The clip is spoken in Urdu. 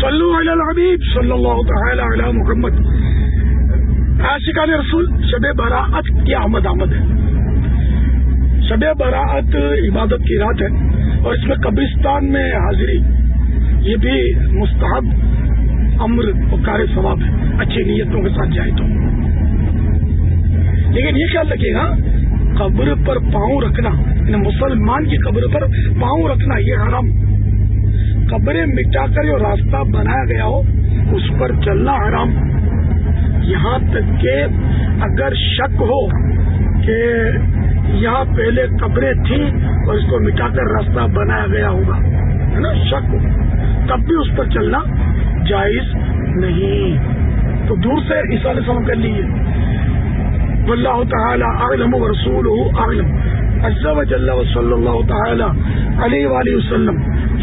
صلو علی الحبیب صلی اللہ تعالی علی محمد. عاشقان رسول، شب براعت کی آمد آمد ہے. شب براعت عبادت کی رات ہے اور اس میں قبرستان میں حاضری. یہ بھی مستحب امر و کار ثواب ہے. اچھی نیتوں کے ساتھ جائے تو. لیکن یہ خیال رکھیے گا، قبر پر پاؤں رکھنا یعنی مسلمان کی قبر پر پاؤں رکھنا یہ حرام. قبریں مٹا کر جو راستہ بنایا گیا ہو، اس پر چلنا حرام۔ یہاں تک کہ اگر شک ہو کہ یہاں پہلے قبریں تھیں اور اس کو مٹا کر راستہ بنایا گیا ہوگا، ہے نا؟ شک ہو۔ تب بھی اس پر چلنا جائز نہیں۔ تو دور سے عیسیٰ علیہ السلام کر لیجیے واللہ تعالی اعلم ورسوله اعلم۔ عز وجل وصلی اللہ تعالی علیہ وآلہ وسلم۔